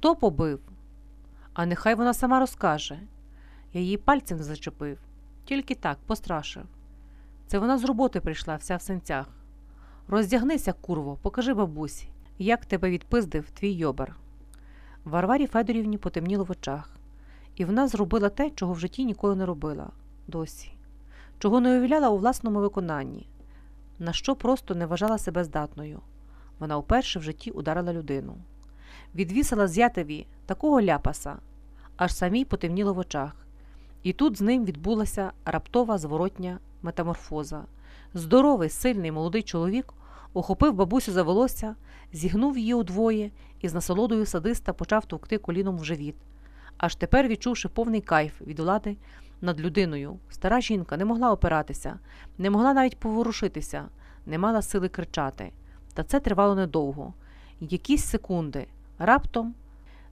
Хто побив? А нехай вона сама розкаже. Я її пальцем зачепив, тільки так пострашив. Це вона з роботи прийшла вся в синцях. Роздягнися, курво, покажи бабусі, як тебе відпиздив твій йобар. Варварі Федорівні потемніло в очах, і вона зробила те, чого в житті ніколи не робила досі, чого не уявляла у власному виконанні, на що просто не вважала себе здатною. Вона вперше в житті ударила людину. Відвісила зятеві такого ляпаса, аж самій потемніло в очах. І тут з ним відбулася раптова зворотня метаморфоза. Здоровий, сильний молодий чоловік охопив бабусю за волосся, зігнув її удвоє і з насолодою садиста почав товкти коліном в живіт. Аж тепер, відчувши повний кайф від влади над людиною, стара жінка не могла опиратися, не могла навіть поворушитися, не мала сили кричати. Та це тривало недовго. Якісь секунди, раптом,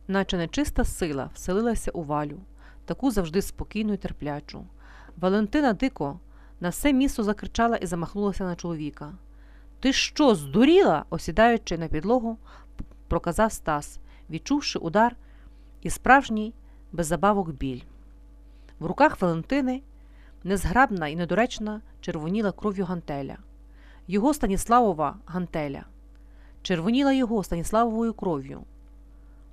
наче нечиста сила, вселилася у валю, таку завжди спокійну і терплячу. Валентина дико на все місто закричала і замахнулася на чоловіка. Ти що, здуріла? осідаючи на підлогу, проказав Стас, відчувши удар і справжній без забавок біль. В руках Валентини незграбна і недоречна червоніла кров'ю гантеля. Його Станіславова гантеля. Червоніла його Станіславовою кров'ю.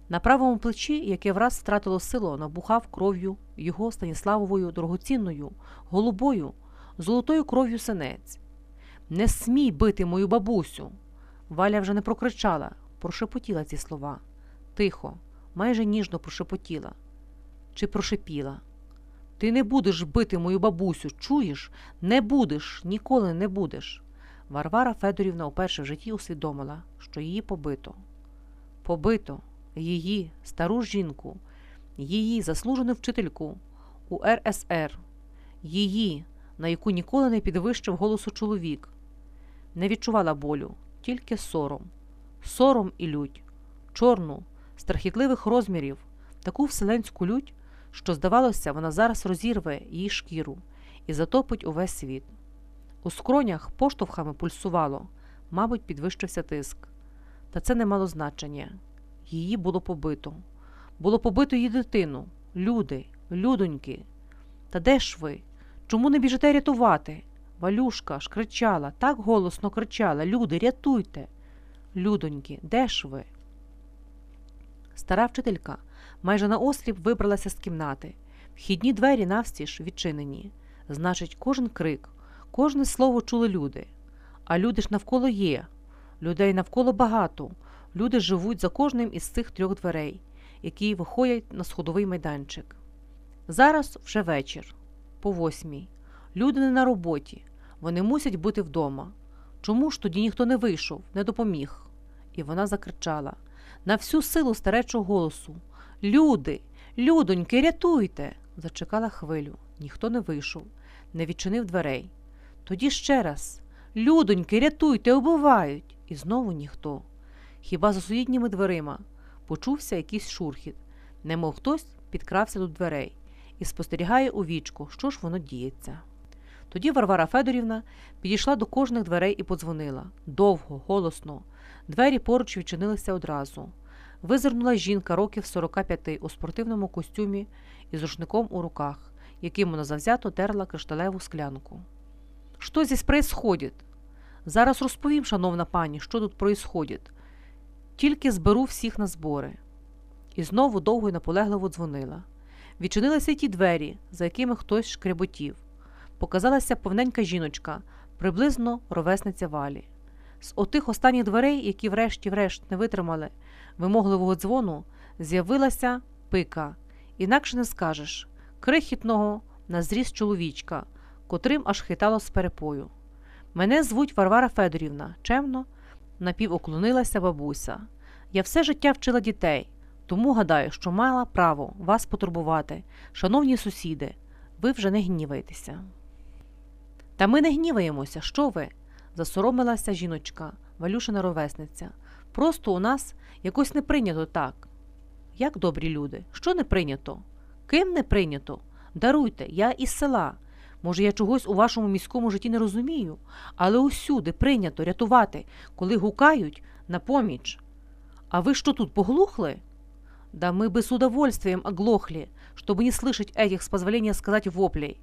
На правому плечі, яке враз втратило силу, набухав кров'ю його Станіславовою дорогоцінною, голубою, золотою кров'ю синець. Не смій бити мою бабусю. Валя вже не прокричала, прошепотіла ці слова. Тихо, майже ніжно прошепотіла. Чи прошепіла. Ти не будеш бити мою бабусю, чуєш? Не будеш, ніколи не будеш. Варвара Федорівна уперше в житті усвідомила, що її побито. Побито її, стару жінку, її заслужену вчительку у РСР, її, на яку ніколи не підвищив голосу чоловік, не відчувала болю, тільки сором, сором і лють, чорну, страхітливих розмірів, таку вселенську лють, що, здавалося, вона зараз розірве її шкіру і затопить увесь світ. У скронях поштовхами пульсувало, мабуть, підвищився тиск. Та це не мало значення. Її було побито. Було побито її дитину, люди, людоньки. Та де ж ви? Чому не біжите рятувати? Валюшка ж кричала, так голосно кричала Люди, рятуйте. Людоньки, де ж ви? Стара вчителька майже наосліп вибралася з кімнати. Вхідні двері навстіж відчинені. Значить, кожен крик, кожне слово чули люди. А люди ж навколо є. Людей навколо багато. Люди живуть за кожним із цих трьох дверей, які виходять на сходовий майданчик. Зараз вже вечір, по восьмій. Люди не на роботі, вони мусять бути вдома. Чому ж тоді ніхто не вийшов, не допоміг? І вона закричала на всю силу старечого голосу Люди, людоньки, рятуйте! Зачекала хвилю. Ніхто не вийшов, не відчинив дверей. Тоді ще раз Людоньки, рятуйте, убивають! І знову ніхто. Хіба за сусідніми дверима почувся якийсь шурхіт, немов хтось підкрався до дверей і спостерігає у вічку, що ж воно діється. Тоді Варвара Федорівна підійшла до кожних дверей і подзвонила довго, голосно. Двері поруч відчинилися одразу. Визирнула жінка років 45 у спортивному костюмі із рушником у руках, яким вона завзято терла кришталеву склянку. Що здесь происходит? Зараз розповім, шановна пані, що тут происходит. Тільки зберу всіх на збори. І знову довго й наполегливо дзвонила. Відчинилися ті двері, за якими хтось шкреботів. Показалася повненька жіночка, приблизно ровесниця валі. З отих останніх дверей, які врешті-врешт не витримали вимогливого дзвону, з'явилася пика, інакше не скажеш, крихітного на зріст чоловічка, котрим аж хитало з перепою. Мене звуть Варвара Федорівна, чемно напівоклонилася бабуся. Я все життя вчила дітей, тому гадаю, що мала право вас потурбувати, шановні сусіди, ви вже не гніваєтеся. Та ми не гніваємося, що ви? засоромилася жіночка, Валюшина ровесниця. Просто у нас якось не прийнято так. Як добрі люди, що не прийнято? Ким не прийнято? Даруйте, я із села. Може, я чогось у вашому міському житті не розумію, але усюди прийнято рятувати, коли гукають на поміч. А ви що тут поглухли? Да мы бы с удовольствием оглохли, чтобы не слышать этих, с позволения сказать, воплей.